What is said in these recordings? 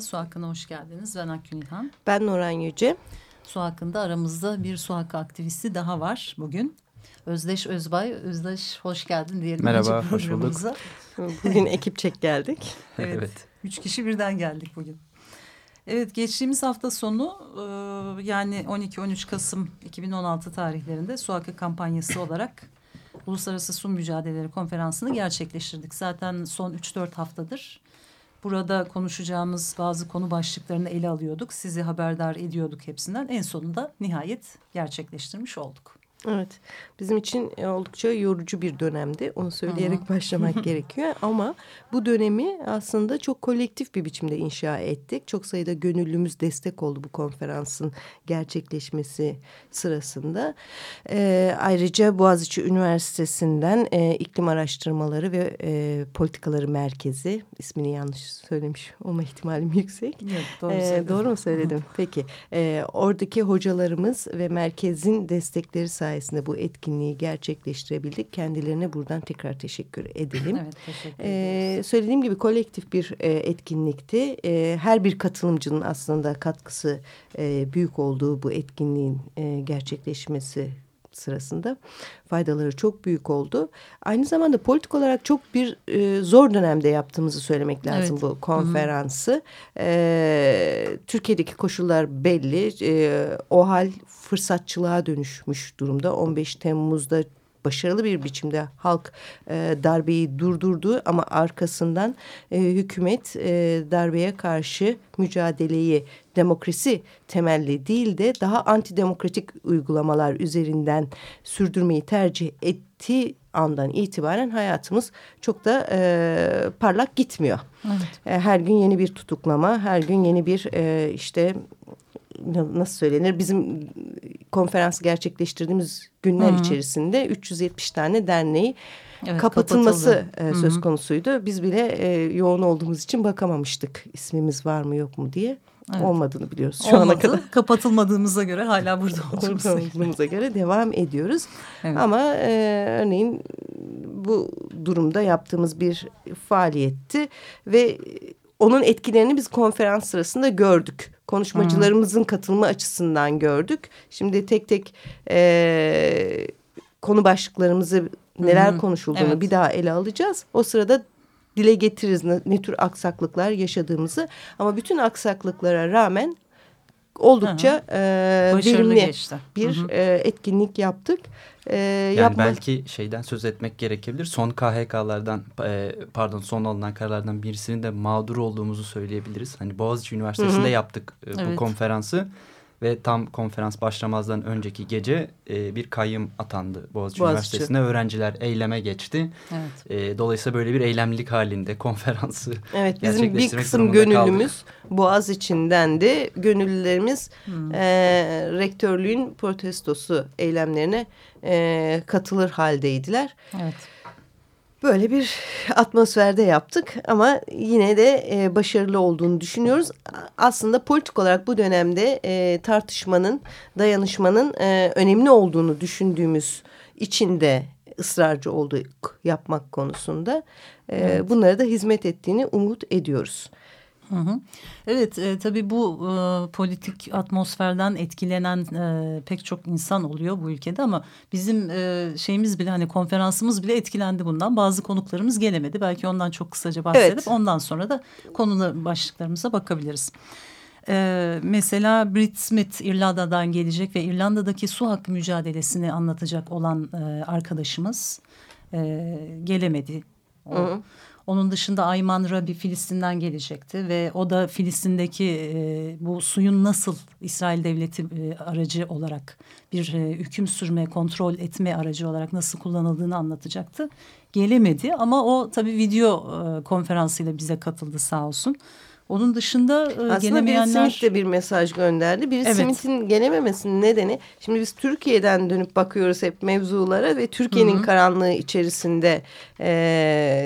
Merhaba, Su Hakkı'na hoş geldiniz. Ben Akgün İlhan. Ben Nuran Yüce. Su Hakkı'nda aramızda bir su hakkı aktivisti daha var bugün. Özdeş Özbay. Özdeş hoş geldin diyelim. Merhaba, hoş bulduk. Bugün ekip çek geldik. Evet, evet. Üç kişi birden geldik bugün. Evet geçtiğimiz hafta sonu e, yani 12-13 Kasım 2016 tarihlerinde su hakkı kampanyası olarak Uluslararası Su Mücadeleleri Konferansı'nı gerçekleştirdik. Zaten son 3-4 haftadır burada konuşacağımız bazı konu başlıklarını ele alıyorduk. Sizi haberdar ediyorduk hepsinden. En sonunda nihayet gerçekleştirmiş olduk. Evet bizim için e, oldukça yorucu bir dönemdi onu söyleyerek başlamak gerekiyor ama bu dönemi aslında çok kolektif bir biçimde inşa ettik. Çok sayıda gönüllümüz destek oldu bu konferansın gerçekleşmesi sırasında. Ee, ayrıca Boğaziçi Üniversitesi'nden e, iklim araştırmaları ve e, politikaları merkezi ismini yanlış söylemiş olma ihtimalim yüksek. Yok, doğru, ee, doğru mu söyledim? Peki e, oradaki hocalarımız ve merkezin destekleri sayesinde sayesinde bu etkinliği gerçekleştirebildik. Kendilerine buradan tekrar teşekkür edelim. Evet, teşekkür ee, söylediğim gibi kolektif bir e, etkinlikti. E, her bir katılımcının aslında katkısı e, büyük olduğu bu etkinliğin e, gerçekleşmesi sırasında faydaları çok büyük oldu. Aynı zamanda politik olarak çok bir e, zor dönemde yaptığımızı söylemek lazım evet. bu konferansı. E, Türkiye'deki koşullar belli. E, o hal fırsatçılığa dönüşmüş durumda. 15 Temmuz'da başarılı bir biçimde halk e, darbeyi durdurdu ama arkasından e, hükümet e, darbeye karşı mücadeleyi demokrasi temelli değil de daha antidemokratik uygulamalar üzerinden sürdürmeyi tercih ettiği andan itibaren hayatımız çok da e, parlak gitmiyor. Evet. E, her gün yeni bir tutuklama, her gün yeni bir e, işte nasıl söylenir bizim konferans gerçekleştirdiğimiz günler Hı -hı. içerisinde 370 tane derneği evet, kapatılması e, söz Hı -hı. konusuydu. Biz bile e, yoğun olduğumuz için bakamamıştık ismimiz var mı yok mu diye. Evet. Olmadığını biliyoruz şu Olmadı. ana kadar. Kapatılmadığımıza göre hala burada olduğumuza göre devam ediyoruz. Evet. Ama e, örneğin bu durumda yaptığımız bir faaliyetti ve onun etkilerini biz konferans sırasında gördük konuşmacılarımızın katılımı açısından gördük. Şimdi tek tek e, konu başlıklarımızı neler Hı -hı. konuşulduğunu evet. bir daha ele alacağız. O sırada dile getiririz ne, ne tür aksaklıklar yaşadığımızı. Ama bütün aksaklıklara rağmen oldukça e, verimli geçti. bir Hı -hı. E, etkinlik yaptık. E, yani yapma... belki şeyden söz etmek gerekebilir. Son KHK'lardan e, pardon son alınan kararlardan birisinin de mağdur olduğumuzu söyleyebiliriz. Hani Boğaziçi Üniversitesi'nde Hı -hı. yaptık e, bu evet. konferansı. Ve tam konferans başlamazdan önceki gece e, bir kayyım atandı Boğaziçi, Boğaziçi Üniversitesi'ne. Öğrenciler eyleme geçti. Evet. E, dolayısıyla böyle bir eylemlilik halinde konferansı Evet bizim bir kısım gönüllümüz kaldık. Boğaziçi'nden de gönüllülerimiz hmm. e, rektörlüğün protestosu eylemlerine e, katılır haldeydiler. Evet böyle bir atmosferde yaptık ama yine de e, başarılı olduğunu düşünüyoruz. Aslında politik olarak bu dönemde e, tartışmanın, dayanışmanın e, önemli olduğunu düşündüğümüz için de ısrarcı olduk yapmak konusunda. E, evet. Bunlara da hizmet ettiğini umut ediyoruz. Hı hı. Evet e, tabii bu e, politik atmosferden etkilenen e, pek çok insan oluyor bu ülkede ama bizim e, şeyimiz bile hani konferansımız bile etkilendi bundan. Bazı konuklarımız gelemedi. Belki ondan çok kısaca bahsedip evet. ondan sonra da konu başlıklarımıza bakabiliriz. Ee, mesela Brit Smith İrlanda'dan gelecek ve İrlanda'daki su hakkı mücadelesini anlatacak olan e, arkadaşımız e, gelemedi O, hı hı. Onun dışında Ayman Rabi Filistin'den gelecekti ve o da Filistin'deki e, bu suyun nasıl İsrail devleti e, aracı olarak bir e, hüküm sürme, kontrol etme aracı olarak nasıl kullanıldığını anlatacaktı. Gelemedi ama o tabii video e, konferansıyla bize katıldı sağ olsun. Onun dışında e, Aslında gelemeyenler... Aslında Smith de bir mesaj gönderdi. Biri evet. Smith'in gelememesinin nedeni... Şimdi biz Türkiye'den dönüp bakıyoruz hep mevzulara ve Türkiye'nin karanlığı içerisinde e,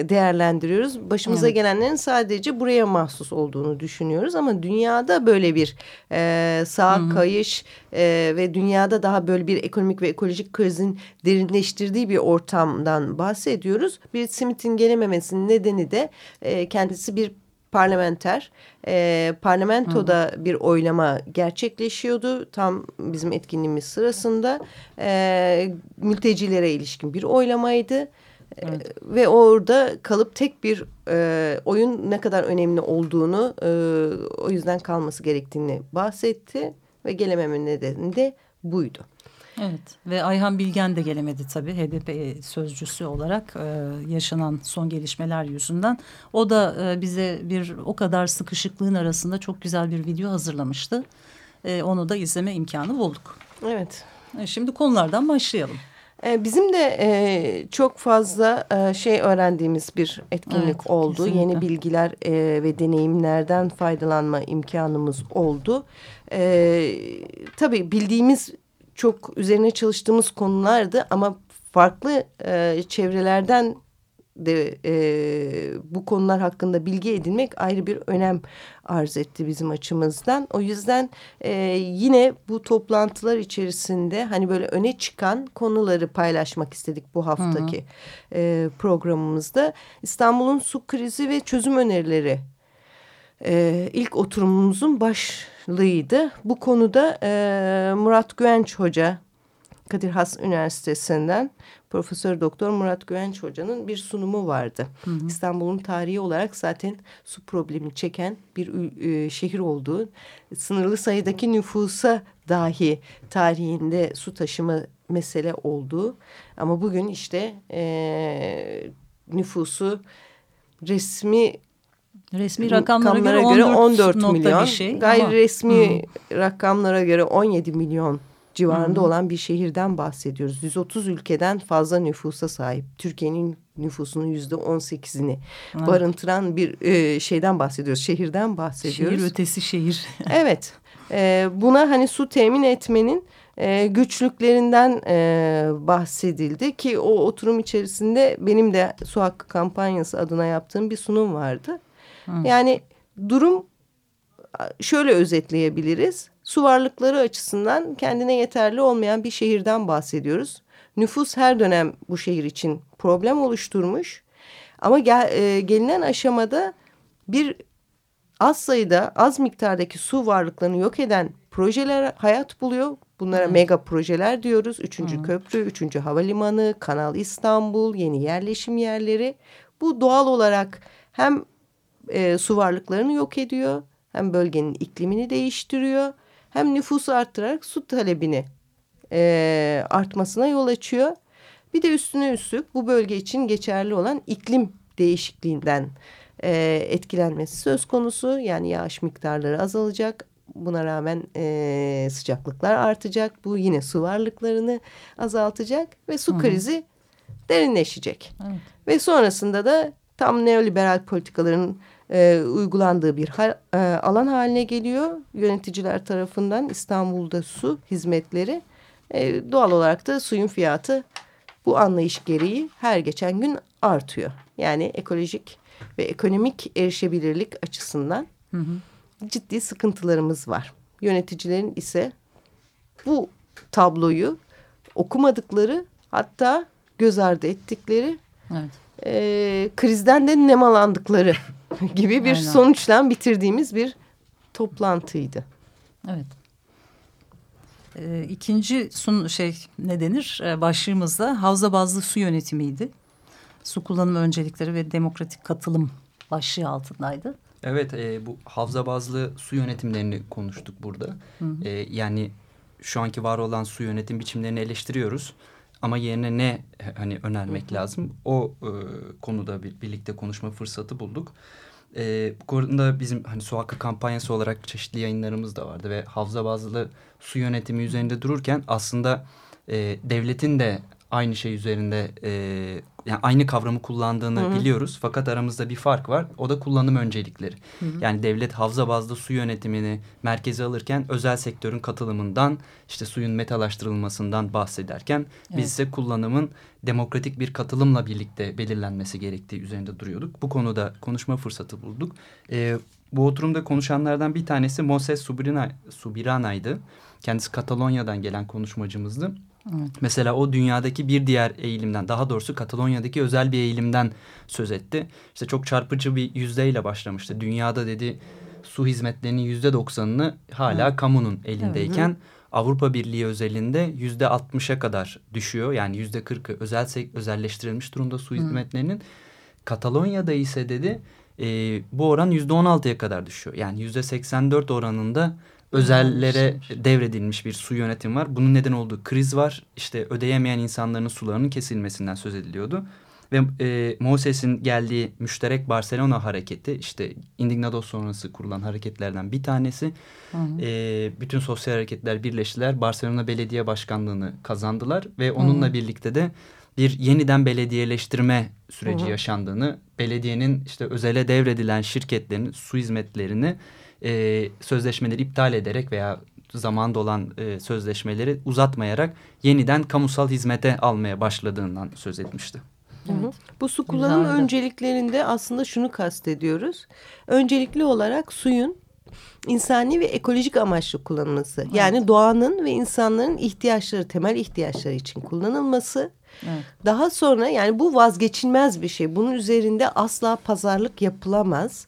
değerlendiriyoruz. Başımıza evet. gelenlerin sadece buraya mahsus olduğunu düşünüyoruz. Ama dünyada böyle bir e, sağ Hı -hı. kayış e, ve dünyada daha böyle bir ekonomik ve ekolojik krizin derinleştirdiği bir ortamdan bahsediyoruz. Bir Smith'in gelememesinin nedeni de e, kendisi bir parlamenter. E, parlamentoda Hı. bir oylama gerçekleşiyordu. Tam bizim etkinliğimiz sırasında e, mültecilere ilişkin bir oylamaydı. E, evet. ve orada kalıp tek bir e, oyun ne kadar önemli olduğunu e, o yüzden kalması gerektiğini bahsetti ve gelememe nedeni de buydu. Evet ve Ayhan Bilgen de gelemedi tabii HDP sözcüsü olarak e, yaşanan son gelişmeler yüzünden. O da e, bize bir o kadar sıkışıklığın arasında çok güzel bir video hazırlamıştı. E, onu da izleme imkanı bulduk. Evet. E, şimdi konulardan başlayalım. E, bizim de e, çok fazla e, şey öğrendiğimiz bir etkinlik evet, oldu. Kesinlikle. Yeni bilgiler e, ve deneyimlerden faydalanma imkanımız oldu. E, tabii bildiğimiz çok üzerine çalıştığımız konulardı ama farklı e, çevrelerden de e, bu konular hakkında bilgi edinmek ayrı bir önem arz etti bizim açımızdan. O yüzden e, yine bu toplantılar içerisinde hani böyle öne çıkan konuları paylaşmak istedik bu haftaki hı hı. E, programımızda. İstanbul'un su krizi ve çözüm önerileri e, ilk oturumumuzun başlığıydı. Bu konuda e, Murat Güvenç Hoca, Kadir Has Üniversitesi'nden Profesör Doktor Murat Güvenç Hoca'nın bir sunumu vardı. İstanbul'un tarihi olarak zaten su problemi çeken bir e, şehir olduğu, sınırlı sayıdaki nüfusa dahi tarihinde su taşıma mesele olduğu ama bugün işte e, nüfusu resmi Resmi rakamlara, rakamlara göre 14, 14 milyon. Şey, gayri ama, resmi hı. rakamlara göre 17 milyon civarında hı. olan bir şehirden bahsediyoruz. 130 ülkeden fazla nüfusa sahip. Türkiye'nin nüfusunun yüzde on sekizini barındıran bir e, şeyden bahsediyoruz. Şehirden bahsediyoruz. Şehir ötesi şehir. evet. E, buna hani su temin etmenin e, güçlüklerinden e, bahsedildi ki o oturum içerisinde benim de su hakkı kampanyası adına yaptığım bir sunum vardı. Hı. Yani durum şöyle özetleyebiliriz. Su varlıkları açısından kendine yeterli olmayan bir şehirden bahsediyoruz. Nüfus her dönem bu şehir için problem oluşturmuş. Ama gel, e, gelinen aşamada bir az sayıda az miktardaki su varlıklarını yok eden projeler hayat buluyor. Bunlara hmm. mega projeler diyoruz. Üçüncü hmm. köprü, üçüncü havalimanı, Kanal İstanbul, yeni yerleşim yerleri. Bu doğal olarak hem e, su varlıklarını yok ediyor. Hem bölgenin iklimini değiştiriyor. Hem nüfusu arttırarak su talebini e, artmasına yol açıyor. Bir de üstüne üstlük bu bölge için geçerli olan iklim değişikliğinden e, etkilenmesi söz konusu. Yani yağış miktarları azalacak. Buna rağmen e, sıcaklıklar artacak. Bu yine su varlıklarını azaltacak ve su Hı -hı. krizi derinleşecek. Evet. Ve sonrasında da tam neoliberal politikaların e, uygulandığı bir hal, e, alan haline geliyor. Yöneticiler tarafından İstanbul'da su hizmetleri e, doğal olarak da suyun fiyatı bu anlayış gereği her geçen gün artıyor. Yani ekolojik ve ekonomik erişebilirlik açısından hı hı. ciddi sıkıntılarımız var. Yöneticilerin ise bu tabloyu okumadıkları hatta göz ardı ettikleri evet. e, krizden de nemalandıkları gibi bir Aynen. sonuçla bitirdiğimiz bir toplantıydı. Evet. Ee, ikinci sun şey ne denir ee, başlığımızda havza bazlı su yönetimiydi. Su kullanım öncelikleri ve demokratik katılım başlığı altındaydı. Evet e, bu havza bazlı su yönetimlerini konuştuk burada. Hı hı. E, yani şu anki var olan su yönetim biçimlerini eleştiriyoruz. Ama yerine ne hani önermek lazım o e, konuda bir, birlikte konuşma fırsatı bulduk. E, bu konuda bizim hani su hakkı kampanyası olarak çeşitli yayınlarımız da vardı ve havza bazlı su yönetimi üzerinde dururken aslında e, devletin de aynı şey üzerinde e, yani aynı kavramı kullandığını Hı -hı. biliyoruz. Fakat aramızda bir fark var. O da kullanım öncelikleri. Hı -hı. Yani devlet havza bazlı su yönetimini merkeze alırken özel sektörün katılımından işte suyun metalaştırılmasından bahsederken evet. biz ise kullanımın demokratik bir katılımla birlikte belirlenmesi gerektiği üzerinde duruyorduk. Bu konuda konuşma fırsatı bulduk. E, bu oturumda konuşanlardan bir tanesi Moses Subirana, Subirana'ydı. Kendisi Katalonya'dan gelen konuşmacımızdı. Evet. Mesela o dünyadaki bir diğer eğilimden daha doğrusu Katalonya'daki özel bir eğilimden söz etti. İşte çok çarpıcı bir yüzdeyle başlamıştı. Dünyada dedi su hizmetlerinin yüzde doksanını hala evet. kamunun elindeyken evet. Avrupa Birliği özelinde yüzde altmışa kadar düşüyor. Yani yüzde kırkı özel özelleştirilmiş durumda su hizmetlerinin. Katalonya'da ise dedi e, bu oran yüzde on altıya kadar düşüyor. Yani yüzde seksen dört oranında özellere devredilmiş bir su yönetim var. Bunun neden olduğu kriz var. İşte ödeyemeyen insanların sularının kesilmesinden söz ediliyordu. Ve e, Moses'in geldiği müşterek Barcelona hareketi işte Indignados sonrası kurulan hareketlerden bir tanesi. Hı hı. E, bütün sosyal hareketler birleştiler. Barcelona Belediye Başkanlığı'nı kazandılar ve onunla hı. birlikte de bir yeniden belediyeleştirme süreci hı hı. yaşandığını, belediyenin işte özele devredilen şirketlerin su hizmetlerini e, sözleşmeleri iptal ederek veya zaman dolan e, sözleşmeleri uzatmayarak yeniden kamusal hizmete almaya başladığından söz etmişti. Evet. Bu su kullanım Güzeldi. önceliklerinde aslında şunu kastediyoruz. Öncelikli olarak suyun insani ve ekolojik amaçlı kullanılması. Evet. Yani doğanın ve insanların ihtiyaçları, temel ihtiyaçları için kullanılması. Evet. Daha sonra yani bu vazgeçilmez bir şey. Bunun üzerinde asla pazarlık yapılamaz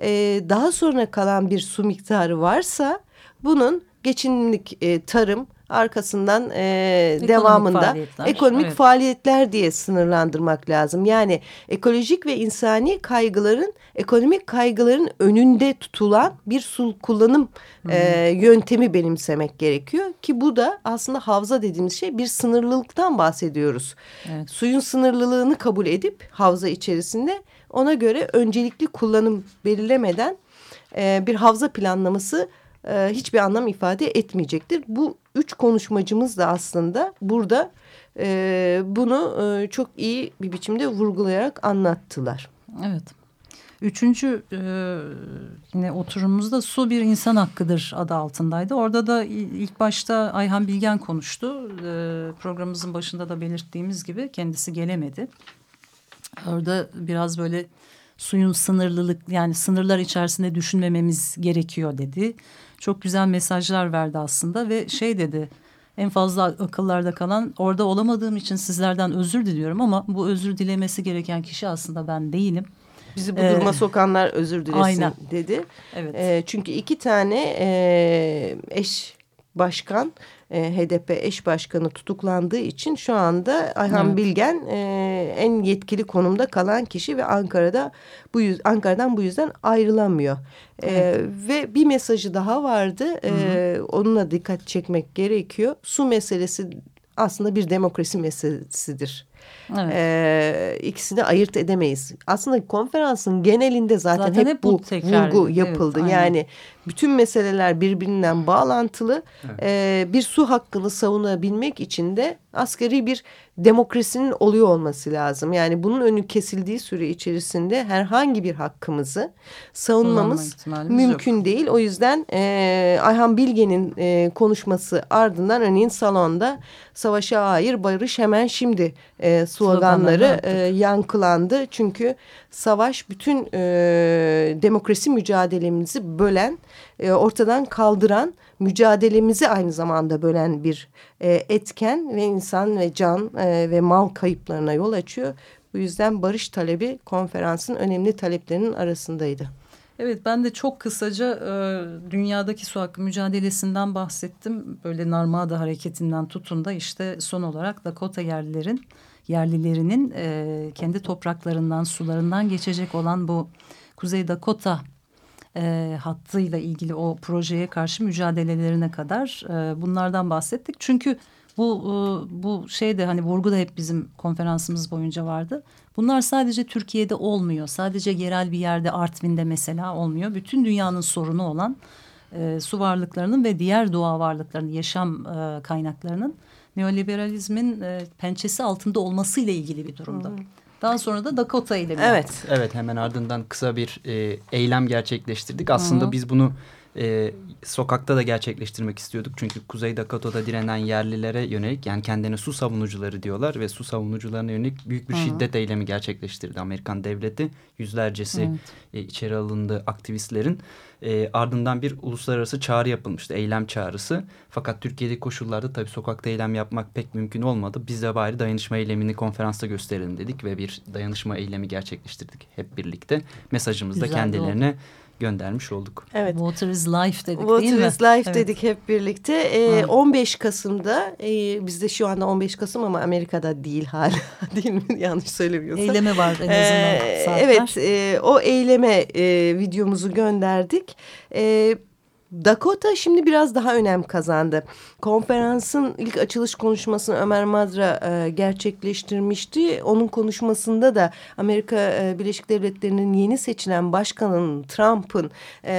e, daha sonra kalan bir su miktarı varsa bunun geçimlik e, tarım arkasından e, ekonomik devamında faaliyetler. ekonomik evet. faaliyetler diye sınırlandırmak lazım. Yani ekolojik ve insani kaygıların ekonomik kaygıların önünde tutulan bir su kullanım e, yöntemi benimsemek gerekiyor ki bu da aslında havza dediğimiz şey bir sınırlılıktan bahsediyoruz. Evet. Suyun sınırlılığını kabul edip havza içerisinde ona göre öncelikli kullanım belirlemeden e, bir havza planlaması e, hiçbir anlam ifade etmeyecektir. Bu üç konuşmacımız da aslında burada e, bunu e, çok iyi bir biçimde vurgulayarak anlattılar. Evet. Üçüncü e, yine oturumumuzda su bir insan hakkıdır adı altındaydı. Orada da ilk başta Ayhan Bilgen konuştu. E, programımızın başında da belirttiğimiz gibi kendisi gelemedi. Orada biraz böyle suyun sınırlılık yani sınırlar içerisinde düşünmememiz gerekiyor dedi. Çok güzel mesajlar verdi aslında ve şey dedi en fazla akıllarda kalan orada olamadığım için sizlerden özür diliyorum ama bu özür dilemesi gereken kişi aslında ben değilim. Bizi bu duruma ee, sokanlar özür dilesin aynen. dedi. Evet. E, çünkü iki tane e, eş başkan e, HDP eş başkanı tutuklandığı için şu anda Ayhan evet. Bilgen e, en yetkili konumda kalan kişi ve Ankara'da bu yüz, Ankara'dan bu yüzden ayrılamıyor. E, evet. ve bir mesajı daha vardı. E, onunla dikkat çekmek gerekiyor. Su meselesi aslında bir demokrasi meselesidir. Evet. Ee, ikisini ayırt edemeyiz. Aslında konferansın genelinde zaten, zaten hep, hep bu tekrar, vurgu yapıldı. Evet, yani bütün meseleler birbirinden bağlantılı. Evet. Ee, bir su hakkını savunabilmek için de askeri bir demokrasinin oluyor olması lazım. Yani bunun önü kesildiği süre içerisinde herhangi bir hakkımızı savunmamız mümkün yok. değil. O yüzden e, Ayhan Bilge'nin e, konuşması ardından örneğin salonda savaşa hayır barış hemen şimdi e, sloganları e, yankılandı. Çünkü savaş bütün e, demokrasi mücadelemizi bölen, e, ortadan kaldıran, mücadelemizi aynı zamanda bölen bir e, etken ve insan ve can e, ve mal kayıplarına yol açıyor. Bu yüzden barış talebi konferansın önemli taleplerinin arasındaydı. Evet ben de çok kısaca e, dünyadaki su hakkı mücadelesinden bahsettim. Böyle Narmada hareketinden tutun da işte son olarak Dakota yerlilerin yerlilerinin e, kendi topraklarından sularından geçecek olan bu Kuzey Dakota e, hattıyla ilgili o projeye karşı mücadelelerine kadar e, bunlardan bahsettik. Çünkü Bu e, bu şey de hani vurgu da hep bizim konferansımız boyunca vardı. Bunlar sadece Türkiye'de olmuyor. Sadece yerel bir yerde Artvin'de mesela olmuyor. Bütün dünyanın sorunu olan e, su varlıklarının ve diğer doğa varlıklarının, yaşam e, kaynaklarının neoliberalizmin e, pençesi altında olmasıyla ilgili bir durumda. Hı hı. Daha sonra da Dakota ile Evet. Evet hemen ardından kısa bir e, eylem gerçekleştirdik. Aslında Hı -hı. biz bunu e, sokakta da gerçekleştirmek istiyorduk. Çünkü Kuzey Dakota'da direnen yerlilere yönelik yani kendine su savunucuları diyorlar ve su savunucularına yönelik büyük bir Hı şiddet eylemi gerçekleştirdi Amerikan devleti. Yüzlercesi evet. e, içeri alındı aktivistlerin. E, ardından bir uluslararası çağrı yapılmıştı. Eylem çağrısı. Fakat Türkiye'deki koşullarda tabii sokakta eylem yapmak pek mümkün olmadı. Biz de bari dayanışma eylemini konferansta gösterelim dedik ve bir dayanışma eylemi gerçekleştirdik hep birlikte. Mesajımızı da kendilerine oldu göndermiş olduk. Evet. Water is life dedik Water değil mi? Water is life evet. dedik hep birlikte. Ee, 15 Kasım'da e, bizde şu anda 15 Kasım ama Amerika'da değil hala değil mi? Yanlış söylemiyorsam. Eyleme var en azından ee, saatler. Evet e, o eyleme e, videomuzu gönderdik. E, Dakota şimdi biraz daha önem kazandı. Konferansın ilk açılış konuşmasını Ömer Madra e, gerçekleştirmişti. Onun konuşmasında da Amerika e, Birleşik Devletleri'nin yeni seçilen başkanın Trump'ın e,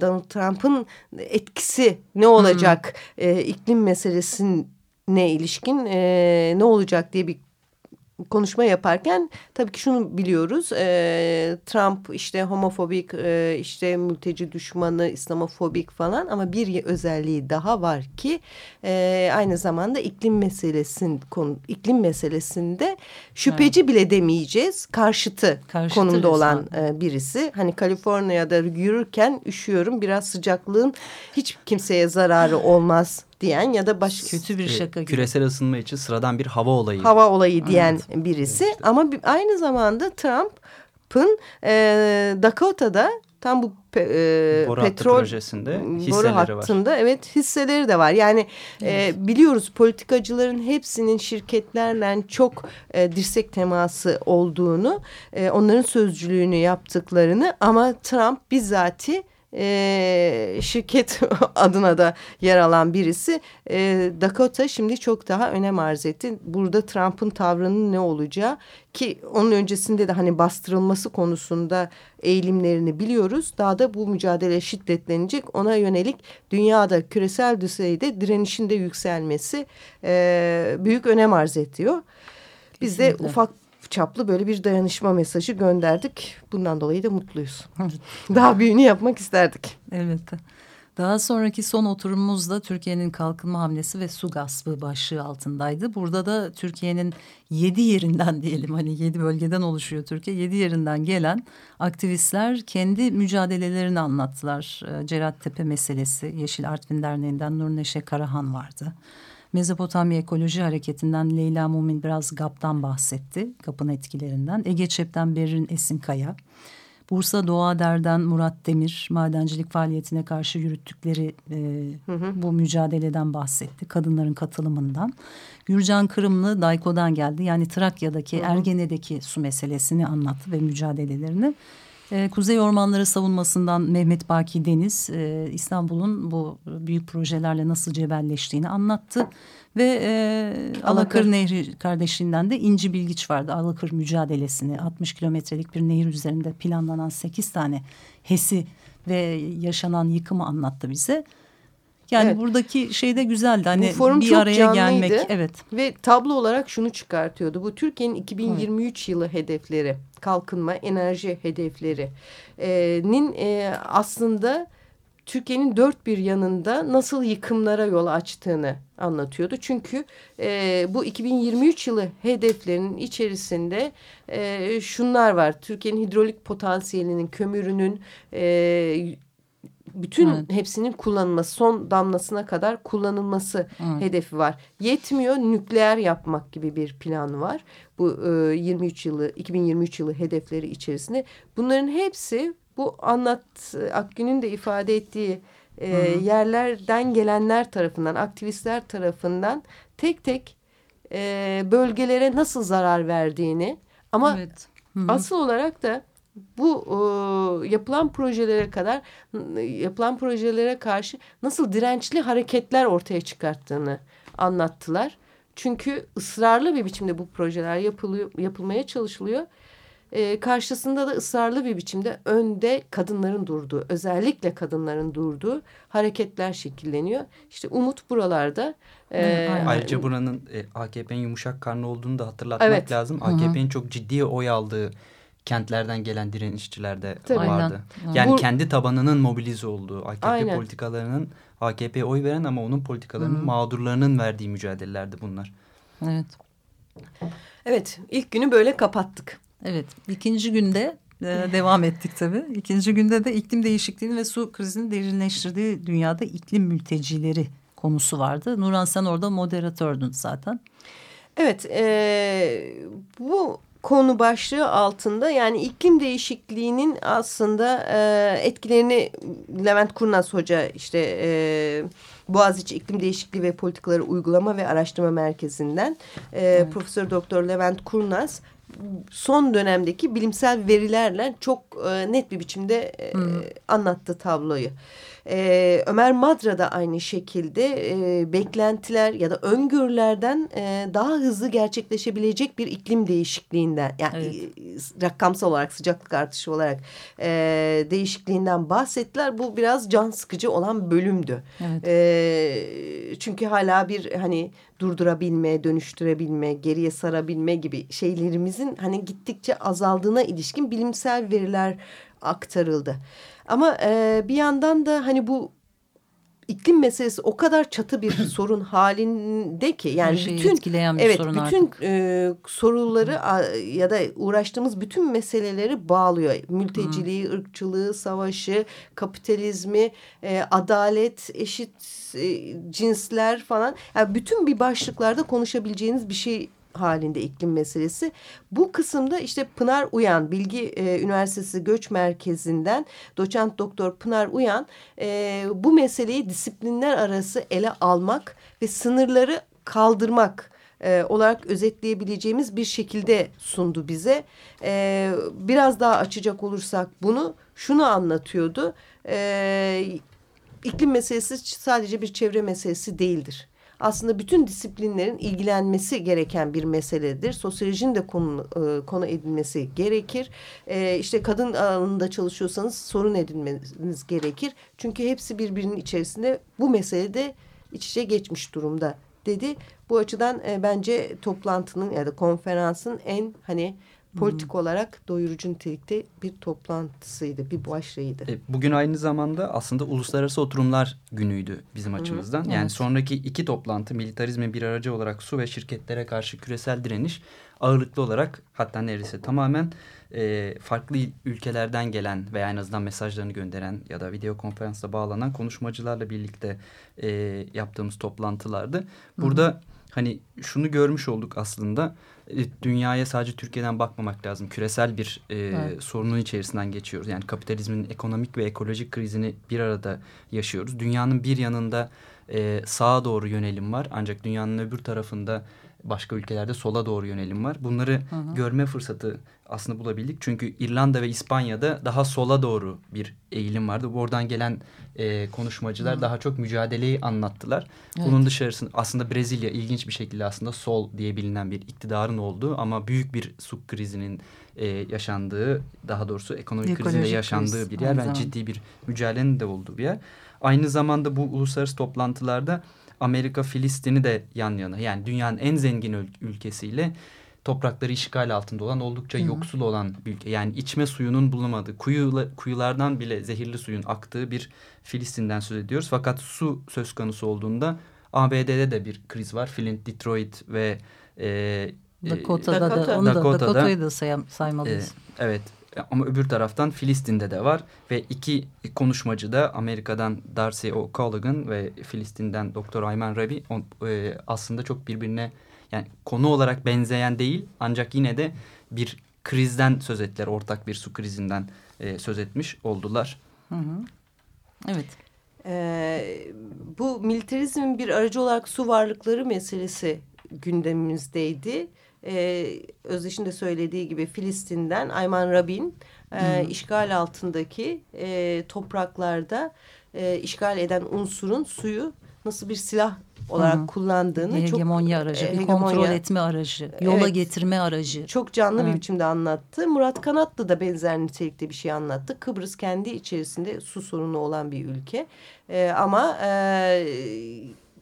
Donald Trump'ın etkisi ne olacak hmm. e, iklim meselesine ilişkin e, ne olacak diye bir konuşma yaparken tabii ki şunu biliyoruz. E, Trump işte homofobik, e, işte mülteci düşmanı, İslamofobik falan ama bir özelliği daha var ki e, aynı zamanda iklim meselesin konu iklim meselesinde şüpheci evet. bile demeyeceğiz. Karşıtı Karşıtı konumda olan e, birisi. Hani Kaliforniya'da yürürken üşüyorum biraz sıcaklığın hiç kimseye zararı olmaz diyen ya da baş kötü bir şaka gibi. Küresel ısınma için sıradan bir hava olayı. Hava olayı diyen evet. birisi evet. ama aynı zamanda Trump'ın e, Dakota'da tam bu pe, e, boru petrol projesinde boru hattında var. evet hisseleri de var. Yani e, evet. e, biliyoruz politikacıların hepsinin şirketlerle çok e, dirsek teması olduğunu, e, onların sözcülüğünü yaptıklarını ama Trump bizzati e, şirket adına da yer alan birisi e, Dakota şimdi çok daha önem arz etti. Burada Trump'ın tavrının ne olacağı ki onun öncesinde de hani bastırılması konusunda eğilimlerini biliyoruz. Daha da bu mücadele şiddetlenecek. Ona yönelik dünyada küresel düzeyde direnişin de yükselmesi e, büyük önem arz ediyor. Biz Kesinlikle. de ufak çaplı böyle bir dayanışma mesajı gönderdik. Bundan dolayı da mutluyuz. Daha büyüğünü yapmak isterdik. Evet. Daha sonraki son oturumumuzda Türkiye'nin kalkınma hamlesi ve su gaspı başlığı altındaydı. Burada da Türkiye'nin yedi yerinden diyelim hani yedi bölgeden oluşuyor Türkiye. Yedi yerinden gelen aktivistler kendi mücadelelerini anlattılar. Ee, Cerat Tepe meselesi, Yeşil Artvin Derneği'nden Nur Neşe Karahan vardı. Mezopotamya Ekoloji Hareketi'nden Leyla Mumin biraz GAP'tan bahsetti. GAP'ın etkilerinden. Ege Çep'ten Berrin Esinkaya. Bursa Doğa Der'den Murat Demir madencilik faaliyetine karşı yürüttükleri e, hı hı. bu mücadeleden bahsetti. Kadınların katılımından. Gürcan Kırımlı Dayko'dan geldi. Yani Trakya'daki hı hı. Ergene'deki su meselesini anlattı ve mücadelelerini. E, Kuzey Ormanları savunmasından Mehmet Baki Deniz e, İstanbul'un bu büyük projelerle nasıl cebelleştiğini anlattı. Ve e, Alakır Nehri kardeşliğinden de İnci Bilgiç vardı. Alakır mücadelesini 60 kilometrelik bir nehir üzerinde planlanan 8 tane HES'i ve yaşanan yıkımı anlattı bize. Yani evet. buradaki şey de güzeldi. Hani Bu forum bir çok araya canlıydı gelmek. Evet. Ve tablo olarak şunu çıkartıyordu. Bu Türkiye'nin 2023 evet. yılı hedefleri, kalkınma, enerji hedeflerinin e, aslında Türkiye'nin dört bir yanında nasıl yıkımlara yol açtığını anlatıyordu. Çünkü e, bu 2023 yılı hedeflerinin içerisinde e, şunlar var. Türkiye'nin hidrolik potansiyelinin, kömürünün e, bütün evet. hepsinin kullanılması son damlasına kadar kullanılması evet. hedefi var. Yetmiyor nükleer yapmak gibi bir plan var. Bu e, 23 yılı 2023 yılı hedefleri içerisinde. Bunların hepsi bu anlat Akgün'ün de ifade ettiği e, yerlerden gelenler tarafından aktivistler tarafından tek tek e, bölgelere nasıl zarar verdiğini ama evet. asıl olarak da bu e, yapılan projelere kadar yapılan projelere karşı nasıl dirençli hareketler ortaya çıkarttığını anlattılar. Çünkü ısrarlı bir biçimde bu projeler yapılıyor, yapılmaya çalışılıyor. E, karşısında da ısrarlı bir biçimde önde kadınların durduğu, özellikle kadınların durduğu hareketler şekilleniyor. İşte umut buralarda. E, Ayrıca buranın e, AKP'nin yumuşak karnı olduğunu da hatırlatmak evet. lazım. AKP'nin çok ciddi oy aldığı kentlerden gelen direnişçiler de Tabii. vardı. Aynen. Yani Bu, kendi tabanının mobilize olduğu AKP aynen. politikalarının AKP'ye oy veren ama onun politikalarının Hı. mağdurlarının verdiği mücadelelerdi bunlar. Evet. Evet ilk günü böyle kapattık. Evet ikinci günde e, devam ettik tabii. İkinci günde de iklim değişikliğinin ve su krizinin derinleştirdiği dünyada iklim mültecileri konusu vardı. Nuran sen orada moderatördün zaten. Evet e, bu konu başlığı altında yani iklim değişikliğinin aslında e, etkilerini Levent Kurnaz Hoca işte e, Boğaziçi İklim Değişikliği ve Politikaları Uygulama ve Araştırma Merkezi'nden e, evet. Profesör Doktor Levent Kurnaz son dönemdeki bilimsel verilerle çok e, net bir biçimde e, anlattı tabloyu. E, Ömer Madra da aynı şekilde e, beklentiler ya da öngörülerden e, daha hızlı gerçekleşebilecek bir iklim değişikliğinden yani evet. e, rakamsal olarak sıcaklık artışı olarak e, değişikliğinden bahsettiler. Bu biraz can sıkıcı olan bölümdü. Evet. E, çünkü hala bir hani durdurabilme, dönüştürebilme, geriye sarabilme gibi şeylerimizin hani gittikçe azaldığına ilişkin bilimsel veriler aktarıldı. Ama e, bir yandan da hani bu iklim meselesi o kadar çatı bir sorun halinde ki yani bütün etkileyen bir evet sorun bütün artık. E, soruları ya da uğraştığımız bütün meseleleri bağlıyor. Mülteciliği, hmm. ırkçılığı, savaşı, kapitalizmi, e, adalet, eşit e, cinsler falan. Yani bütün bir başlıklarda konuşabileceğiniz bir şey halinde iklim meselesi. Bu kısımda işte Pınar Uyan, Bilgi e, Üniversitesi Göç Merkezi'nden doçent doktor Pınar Uyan e, bu meseleyi disiplinler arası ele almak ve sınırları kaldırmak e, olarak özetleyebileceğimiz bir şekilde sundu bize. E, biraz daha açacak olursak bunu şunu anlatıyordu. E, iklim meselesi sadece bir çevre meselesi değildir aslında bütün disiplinlerin ilgilenmesi gereken bir meseledir. Sosyolojinin de konu, e, konu edilmesi gerekir. E, işte kadın alanında çalışıyorsanız sorun edinmeniz gerekir. Çünkü hepsi birbirinin içerisinde bu meselede iç içe geçmiş durumda dedi. Bu açıdan e, bence toplantının ya da konferansın en hani politik hmm. olarak doyurucu nitelikte bir toplantısıydı, bir başlığıydı. E, bugün aynı zamanda aslında uluslararası oturumlar günüydü bizim açımızdan. Hmm. Yani evet. sonraki iki toplantı militarizmin bir aracı olarak su ve şirketlere karşı küresel direniş ağırlıklı olarak hatta neredeyse tamamen e, farklı ülkelerden gelen veya en azından mesajlarını gönderen ya da video konferansla bağlanan konuşmacılarla birlikte e, yaptığımız toplantılardı. Burada hmm. Hani şunu görmüş olduk aslında e, dünyaya sadece Türkiye'den bakmamak lazım. Küresel bir e, evet. sorunun içerisinden geçiyoruz. Yani kapitalizmin ekonomik ve ekolojik krizini bir arada yaşıyoruz. Dünyanın bir yanında e, sağa doğru yönelim var. Ancak dünyanın öbür tarafında başka ülkelerde sola doğru yönelim var. Bunları hı hı. görme fırsatı aslında bulabildik. Çünkü İrlanda ve İspanya'da daha sola doğru bir eğilim vardı. Oradan gelen e, konuşmacılar hı. daha çok mücadeleyi anlattılar. Evet. Bunun dışarısında aslında Brezilya ilginç bir şekilde aslında sol diye bilinen bir iktidarın olduğu ama büyük bir su krizinin e, yaşandığı daha doğrusu ekonomik Ekolojik krizinde yaşandığı kriz. bir yer. Ben ciddi bir mücadelenin de olduğu bir yer. Aynı zamanda bu uluslararası toplantılarda Amerika Filistin'i de yan yana yani dünyanın en zengin ül ülkesiyle toprakları işgal altında olan oldukça Hı. yoksul olan bir ülke. Yani içme suyunun bulunmadığı kuyula, kuyulardan bile zehirli suyun aktığı bir Filistin'den söz ediyoruz. Fakat su söz konusu olduğunda ABD'de de bir kriz var. Flint, Detroit ve e, Dakota'da, Dakota. da, onu da, Dakota'yı da say saymalıyız. E, evet ama öbür taraftan Filistin'de de var ve iki konuşmacı da Amerika'dan Darcy O'Callaghan ve Filistin'den Doktor Ayman Rabi e, aslında çok birbirine yani konu olarak benzeyen değil ancak yine de bir krizden söz ettiler. Ortak bir su krizinden e, söz etmiş oldular. Hı hı. Evet. Ee, bu militarizmin bir aracı olarak su varlıkları meselesi gündemimizdeydi e, Özdeş'in de söylediği gibi Filistin'den Ayman Rabin e, işgal altındaki e, topraklarda e, işgal eden unsurun suyu nasıl bir silah olarak Hı -hı. kullandığını hegemonya çok, aracı, e, bir hegemonya, kontrol etme aracı, yola evet, getirme aracı. Çok canlı evet. bir biçimde anlattı. Murat Kanatlı da benzer nitelikte bir şey anlattı. Kıbrıs kendi içerisinde su sorunu olan bir ülke. E, ama e,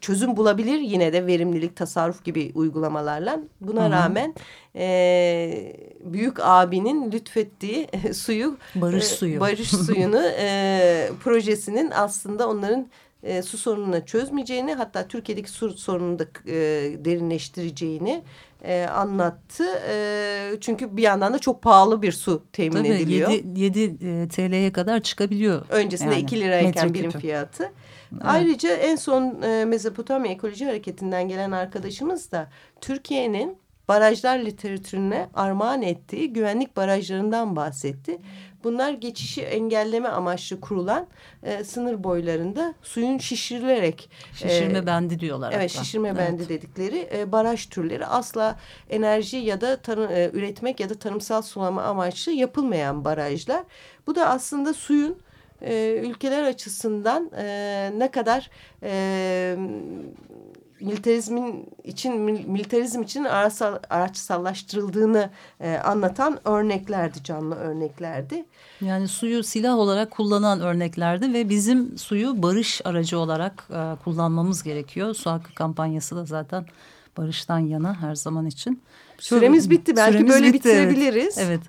çözüm bulabilir yine de verimlilik, tasarruf gibi uygulamalarla. Buna Hı -hı. rağmen e, büyük abinin lütfettiği suyu barış e, suyu barış suyunu e, projesinin aslında onların e, su sorununu çözmeyeceğini hatta Türkiye'deki su sorununu da e, derinleştireceğini e, anlattı. E, çünkü bir yandan da çok pahalı bir su temin Tabii, ediliyor. 7, 7 e, TL'ye kadar çıkabiliyor. Öncesinde yani, 2 lirayken birim fiyatı. Evet. Ayrıca en son e, Mezopotamya Ekoloji Hareketi'nden gelen arkadaşımız da Türkiye'nin barajlar literatürüne armağan ettiği güvenlik barajlarından bahsetti. Bunlar geçişi engelleme amaçlı kurulan e, sınır boylarında suyun şişirilerek. Şişirme e, bendi diyorlar. Evet hatta. şişirme evet. bendi dedikleri e, baraj türleri asla enerji ya da tarım, e, üretmek ya da tarımsal sulama amaçlı yapılmayan barajlar. Bu da aslında suyun e, ülkeler açısından e, ne kadar e, militarizmin için militarizm için araçsal, araçsallaştırıldığını e, anlatan örneklerdi, canlı örneklerdi. Yani suyu silah olarak kullanan örneklerdi ve bizim suyu barış aracı olarak e, kullanmamız gerekiyor. Su hakkı kampanyası da zaten barıştan yana her zaman için. Süremiz bitti. Belki Süremiz böyle bitti, bitirebiliriz. Evet. evet.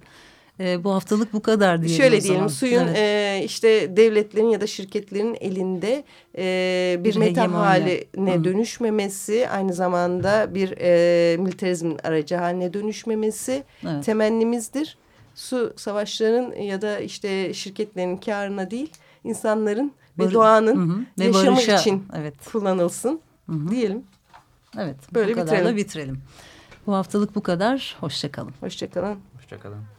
E, bu haftalık bu kadar diyelim Şöyle diyelim zaman. suyun evet. e, işte devletlerin ya da şirketlerin elinde e, bir, bir meta haline Hı. dönüşmemesi aynı zamanda bir e, militarizmin aracı haline dönüşmemesi evet. temennimizdir. Su savaşlarının ya da işte şirketlerin karına değil insanların Bar ve doğanın Hı -hı. yaşamı barışa, için evet. kullanılsın Hı -hı. diyelim. Evet Böyle bu kadarla bitirelim. bitirelim. Bu haftalık bu kadar. Hoşçakalın. Hoşçakalın. Hoşçakalın.